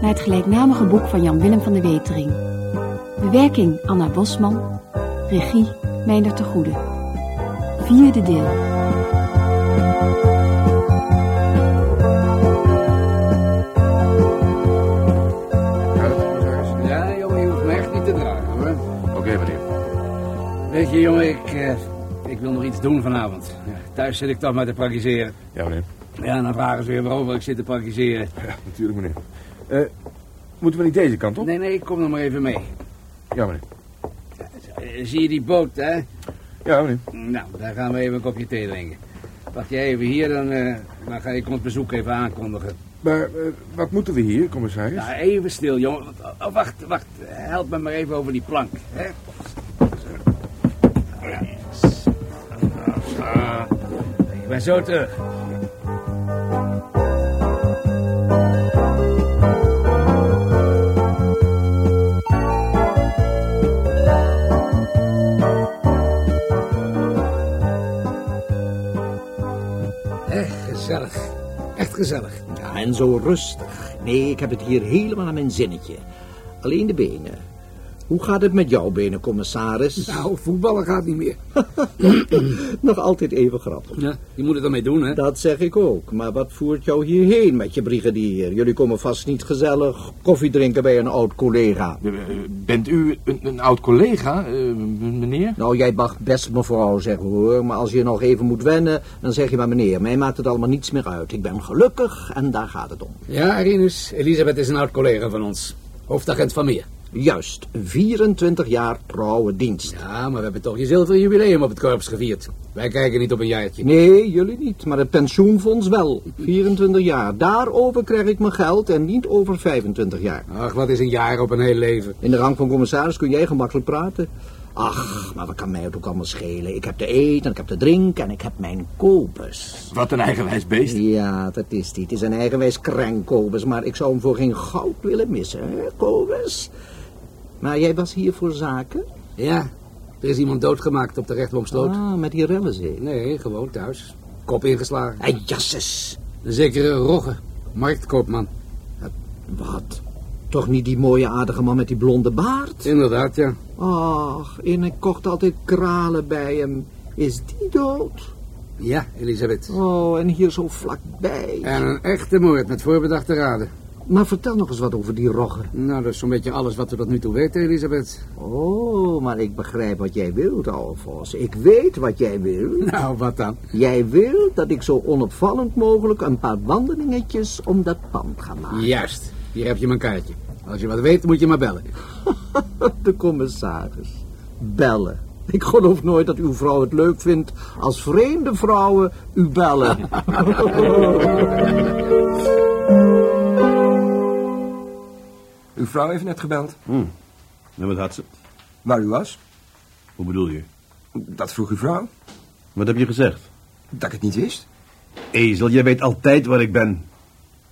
Naar het gelijknamige boek van Jan Willem van de Wetering. Bewerking Anna Bosman. Regie Meindert de Goede. Vierde deel. Ja, jongen, je hoeft me echt niet te dragen, hoor. Oké, meneer. Weet je, jongen, ik, eh, ik wil nog iets doen vanavond. Ja, thuis zit ik toch maar te praktiseren. Ja, meneer. Ja, dan vragen ze weer waarover ik zit te praktiseren. Ja, natuurlijk, meneer. Eh, moeten we niet deze kant op? Nee, nee, kom nog maar even mee. Ja, meneer. Eh, Zie je die boot, hè? Ja, meneer. Nou, daar gaan we even een kopje thee drinken. Wacht jij even hier, dan, eh, dan ga ik ons bezoek even aankondigen. Maar wat moeten we hier, commissaris? Ja, even stil, jongen. Oh, wacht, wacht. Help me maar even over die plank, hè? Ja. Ik ben zo terug. Gezellig. Ja, en zo rustig. Nee, ik heb het hier helemaal aan mijn zinnetje. Alleen de benen. Hoe gaat het met jouw benen, commissaris? Nou, voetballen gaat niet meer. Nog altijd even grappig. Ja, je moet het ermee doen, hè? Dat zeg ik ook. Maar wat voert jou hierheen met je brigadier? Jullie komen vast niet gezellig koffie drinken bij een oud collega. Eh, Bent u een, een oud collega, eh, meneer? Nou, jij mag best mevrouw zeggen hoor, maar als je nog even moet wennen, dan zeg je maar meneer. Mij maakt het allemaal niets meer uit. Ik ben gelukkig en daar gaat het om. Ja, Rinus. Elisabeth is een oud collega van ons. Hoofdagent van meer. Juist, 24 jaar trouwe dienst. Ja, maar we hebben toch je zilveren jubileum op het korps gevierd. Wij kijken niet op een jaartje. Nee, jullie niet, maar het pensioenfonds wel. 24 jaar. Daarover krijg ik mijn geld en niet over 25 jaar. Ach, wat is een jaar op een heel leven? In de rang van commissaris kun jij gemakkelijk praten. Ach, maar wat kan mij het ook allemaal schelen? Ik heb te eten, en ik heb te drinken en ik heb mijn kobus. Wat een eigenwijs beest. Ja, dat is die. Het is een eigenwijs kreng, Kobus, maar ik zou hem voor geen goud willen missen, hè, Kobus? Maar jij was hier voor zaken? Ja, er is iemand doodgemaakt op de rechtboomsloot. Ah, met die rellenzee. Nee, gewoon thuis. Kop ingeslagen. Hey, jasses. Een zekere Rogge, marktkoopman. Wat? Toch niet die mooie aardige man met die blonde baard? Inderdaad, ja. Ach, en ik kocht altijd kralen bij hem. Is die dood? Ja, Elisabeth. Oh, en hier zo vlakbij. En een echte moord met voorbedachte raden. Maar vertel nog eens wat over die rogger. Nou, dat is zo'n beetje alles wat we tot nu toe weten, Elisabeth. Oh, maar ik begrijp wat jij wilt, Alfons. Ik weet wat jij wil. Nou, wat dan? Jij wil dat ik zo onopvallend mogelijk een paar wandelingetjes om dat pand ga maken. Juist. Hier heb je mijn kaartje. Als je wat weet, moet je maar bellen. De commissaris. Bellen. Ik geloof nooit dat uw vrouw het leuk vindt als vreemde vrouwen u bellen. Uw vrouw heeft net gebeld. En wat had ze? Waar u was? Hoe bedoel je? Dat vroeg uw vrouw. Wat heb je gezegd? Dat ik het niet wist. Ezel, jij weet altijd waar ik ben.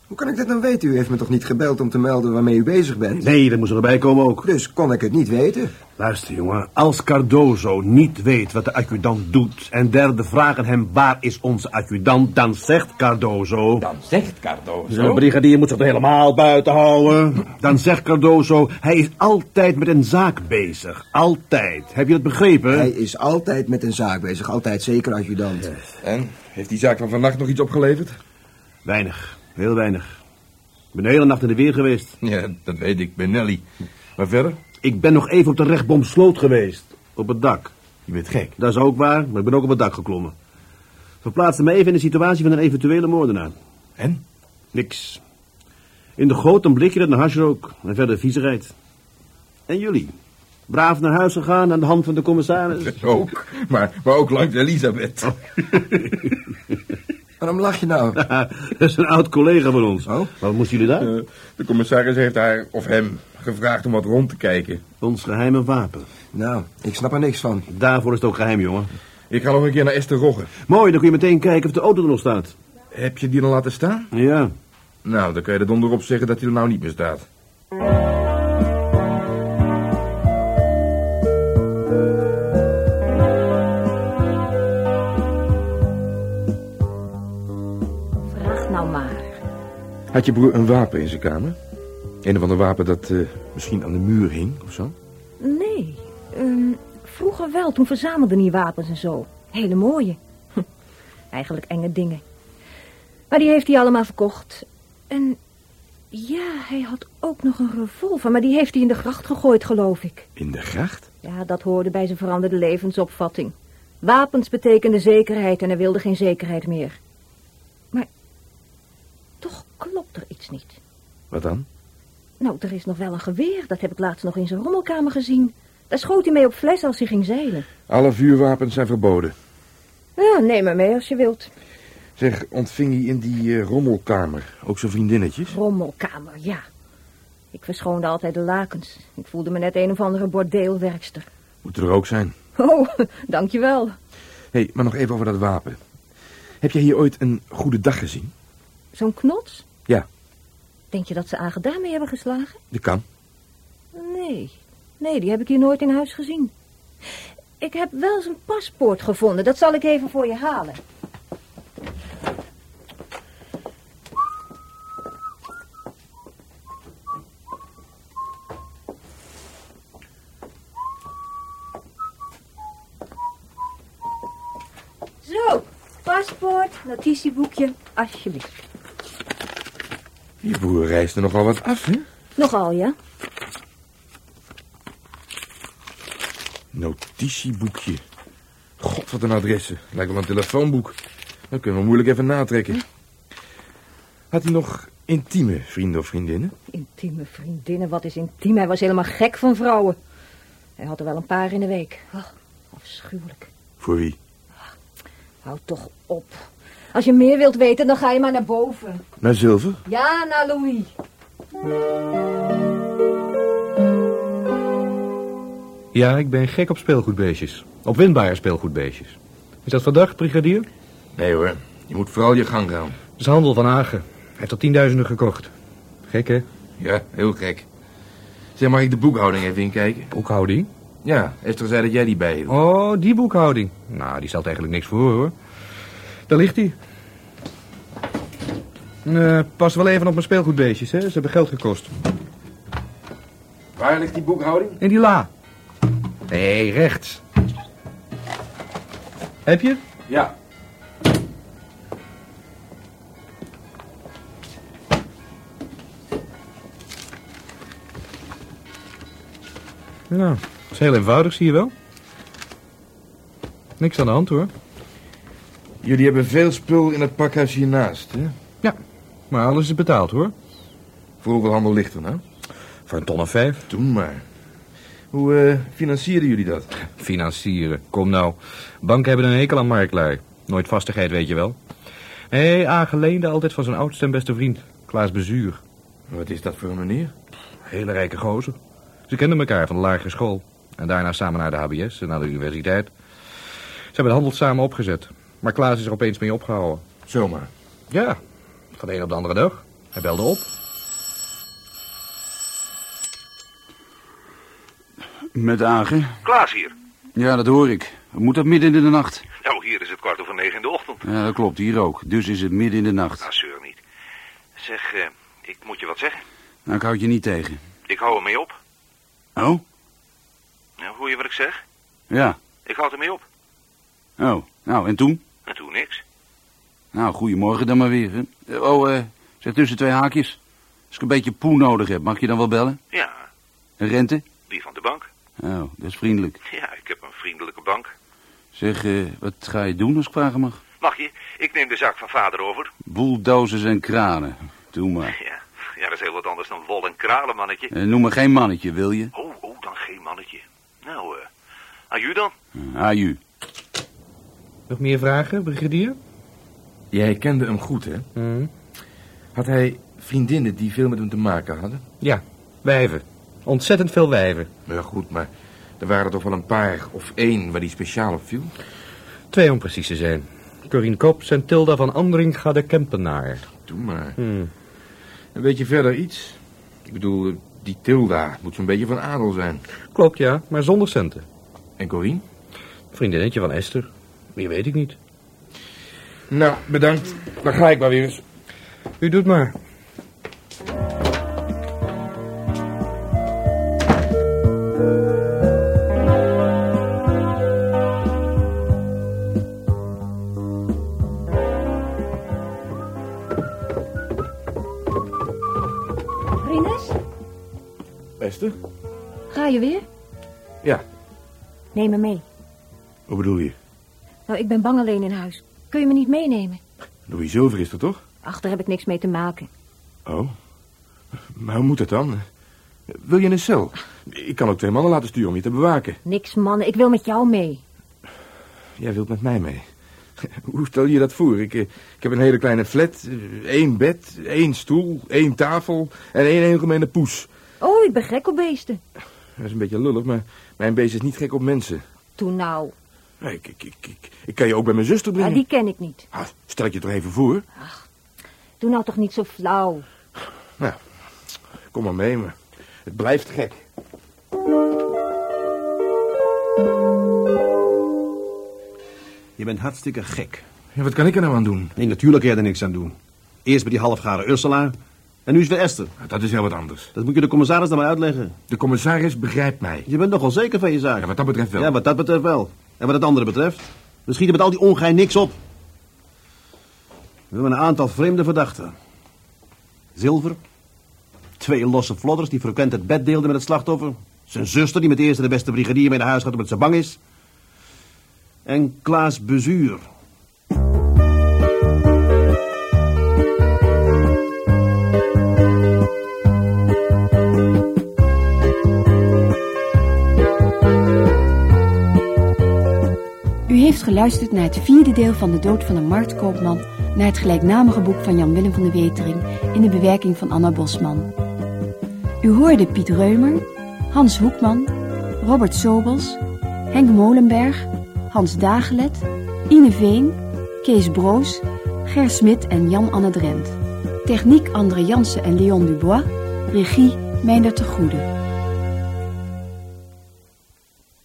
Hoe kan ik dat nou weten? U heeft me toch niet gebeld om te melden waarmee u bezig bent? Nee, dat moest erbij komen ook. Dus kon ik het niet weten? Luister, jongen. Als Cardozo niet weet wat de adjudant doet... en derde vragen hem waar is onze adjudant... dan zegt Cardozo... Dan zegt Cardozo. De brigadier moet zich er helemaal buiten houden. Dan zegt Cardozo... hij is altijd met een zaak bezig. Altijd. Heb je dat begrepen? Hij is altijd met een zaak bezig. Altijd zeker adjudant. En? Heeft die zaak van vannacht nog iets opgeleverd? Weinig. Heel weinig. Ik ben de hele nacht in de weer geweest. Ja, dat weet ik, ben Nelly. Maar verder? Ik ben nog even op de rechtboomsloot geweest. Op het dak. Je bent gek. Dat is ook waar, maar ik ben ook op het dak geklommen. Verplaatste me even in de situatie van een eventuele moordenaar. En? Niks. In de goot een blikje dat naar harsrook en verder viezigheid. En jullie? Braaf naar huis gegaan aan de hand van de commissaris? Ook. Maar, maar ook langs Elisabeth. Waarom lach je nou? dat is een oud collega van ons. Oh? Wat moesten jullie daar? Eh, de commissaris heeft haar, of hem, gevraagd om wat rond te kijken. Ons geheime wapen. Nou, ik snap er niks van. Daarvoor is het ook geheim, jongen. Ik ga nog een keer naar Esther Rogge. Mooi, dan kun je meteen kijken of de auto er nog staat. Heb je die dan laten staan? Ja. Nou, dan kan je er donder op zeggen dat hij er nou niet meer staat. Had je broer een wapen in zijn kamer? Een of ander wapen dat eh, misschien aan de muur hing of zo? Nee, ehm, vroeger wel. Toen verzamelde hij wapens en zo. Hele mooie. Hm, Eigenlijk enge dingen. Maar die heeft hij allemaal verkocht. En ja, hij had ook nog een revolver, maar die heeft hij in de gracht gegooid, geloof ik. In de gracht? Ja, dat hoorde bij zijn veranderde levensopvatting. Wapens betekenden zekerheid en hij wilde geen zekerheid meer. Klopt er iets niet. Wat dan? Nou, er is nog wel een geweer. Dat heb ik laatst nog in zijn rommelkamer gezien. Daar schoot hij mee op fles als hij ging zeilen. Alle vuurwapens zijn verboden. Ja, neem maar mee als je wilt. Zeg, ontving hij in die eh, rommelkamer ook zijn vriendinnetjes? Rommelkamer, ja. Ik verschoonde altijd de lakens. Ik voelde me net een of andere bordeelwerkster. Moet er ook zijn. Oh, dankjewel. Hé, hey, maar nog even over dat wapen. Heb jij hier ooit een goede dag gezien? Zo'n knots? Denk je dat ze aangedaan mee hebben geslagen? Dat kan. Nee, nee, die heb ik hier nooit in huis gezien. Ik heb wel zijn paspoort gevonden. Dat zal ik even voor je halen. Zo, paspoort, notitieboekje, alsjeblieft. Je broer reisde nogal wat af, hè? Nogal, ja? Notitieboekje. God, wat een adressen. Lijkt wel een telefoonboek. Dat kunnen we moeilijk even natrekken. Had hij nog intieme vrienden of vriendinnen? Intieme vriendinnen, wat is intiem? Hij was helemaal gek van vrouwen. Hij had er wel een paar in de week. Ach, afschuwelijk. Voor wie? Houd toch op. Als je meer wilt weten, dan ga je maar naar boven. Naar Zilver? Ja, naar Louis. Ja, ik ben gek op speelgoedbeestjes. Op winbare speelgoedbeestjes. Is dat verdacht, brigadier? Nee hoor, je moet vooral je gang gaan. Dat is Handel van Hagen. Hij heeft er tienduizenden gekocht. Gek, hè? Ja, heel gek. Zeg, mag ik de boekhouding even inkijken? Boekhouding? Ja, Esther zei dat jij die bij je Oh, die boekhouding. Nou, die stelt eigenlijk niks voor, hoor. Daar ligt hij. Eh, pas wel even op mijn speelgoedbeestjes, hè. Ze hebben geld gekost. Waar ligt die boekhouding? In die la. Nee, rechts. Heb je? Ja. Ja, dat is heel eenvoudig, zie je wel. Niks aan de hand, hoor. Jullie hebben veel spul in het pakhuis hiernaast, hè? Maar alles is betaald, hoor. Voor hoeveel handel ligt er nou? Voor een ton of vijf. Toen maar. Hoe eh, financieren jullie dat? Financieren. Kom nou. Banken hebben een hekel aan marklui. Nooit vastigheid, weet je wel. Hé, hey, Agen leende altijd van zijn oudste en beste vriend, Klaas Bezuur. Wat is dat voor een meneer? Hele rijke gozer. Ze kenden elkaar van de lagere school. En daarna samen naar de HBS en naar de universiteit. Ze hebben de handel samen opgezet. Maar Klaas is er opeens mee opgehouden. Zomaar. Ja, van de een op de andere dag. Hij belde op. Met Agen? Klaas hier. Ja, dat hoor ik. Moet dat midden in de nacht? Nou, hier is het kwart over negen in de ochtend. Ja, dat klopt. Hier ook. Dus is het midden in de nacht. Nou, zeur niet. Zeg, eh, ik moet je wat zeggen. Nou, ik houd je niet tegen. Ik hou ermee op. Oh? Nou, hoor je wat ik zeg? Ja. Ik houd ermee op. Oh. Nou, en toen? En toen niks. Nou, goedemorgen dan maar weer. Hè. Oh, eh, zeg tussen twee haakjes. Als ik een beetje poen nodig heb, mag je dan wel bellen? Ja, Een rente? die van de bank. Oh, dat is vriendelijk. Ja, ik heb een vriendelijke bank. Zeg, eh, wat ga je doen als ik vragen mag? Mag je? Ik neem de zaak van vader over. Bulldozers en kranen. Doe maar. Ja, ja dat is heel wat anders dan wol en kralen, mannetje. Eh, noem me geen mannetje, wil je? Oh, oh, dan geen mannetje. Nou, eh, aju dan. Uh, aju. Nog meer vragen, brigadier? Jij kende hem goed, hè? Had hij vriendinnen die veel met hem te maken hadden? Ja, wijven. Ontzettend veel wijven. Ja, goed, maar er waren er toch wel een paar of één waar die speciaal op viel? Twee om precies te zijn. Corine Kops en Tilda van Andringa de Kempenaar. Doe maar. Hmm. En weet je verder iets? Ik bedoel, die Tilda moet zo'n beetje van adel zijn. Klopt, ja, maar zonder centen. En Corine? Vriendinnetje van Esther. Wie weet ik niet. Nou, bedankt. Dan ga ik maar weer eens. U doet maar. Rinus? Beste? Ga je weer? Ja. Neem me mee. Wat bedoel je? Nou, ik ben bang alleen in huis. Kun je me niet meenemen? Louis Zilver is er toch? Ach, daar heb ik niks mee te maken. Oh. Maar hoe moet het dan? Wil je een cel? Ik kan ook twee mannen laten sturen om je te bewaken. Niks, mannen. Ik wil met jou mee. Jij wilt met mij mee. Hoe stel je dat voor? Ik, eh, ik heb een hele kleine flat, eh, één bed, één stoel, één tafel en één algemene poes. Oh, ik ben gek op beesten. Dat is een beetje lullig, maar mijn beest is niet gek op mensen. Toen nou. Ik, ik, ik, ik, ik kan je ook bij mijn zuster Ja, brengen. die ken ik niet. Ah, stel ik je toch even voor? Doe nou toch niet zo flauw. Nou, kom maar mee, maar het blijft gek. Je bent hartstikke gek. Ja, wat kan ik er nou aan doen? Nee, natuurlijk kan je er niks aan doen. Eerst bij die halfgare Ursula. En nu is het weer Esther. Dat is heel wat anders. Dat moet je de commissaris dan maar uitleggen. De commissaris begrijpt mij. Je bent nogal zeker van je zaak. Ja, wat dat betreft wel. Ja, wat dat betreft wel. En wat het andere betreft? We schieten met al die ongein niks op. We hebben een aantal vreemde verdachten. Zilver. Twee losse flodders die frequent het bed deelden met het slachtoffer. Zijn zuster die met de eerste de beste brigadier mee naar huis gaat omdat ze bang is. En Klaas Bezuur. Heeft geluisterd naar het vierde deel van De Dood van een Marktkoopman... naar het gelijknamige boek van Jan-Willem van de Wetering... in de bewerking van Anna Bosman. U hoorde Piet Reumer, Hans Hoekman, Robert Sobels... Henk Molenberg, Hans Dagelet, Ine Veen, Kees Broos... Ger Smit en Jan-Anne Drent. Techniek André Jansen en Leon Dubois. Regie Meindert de Goede.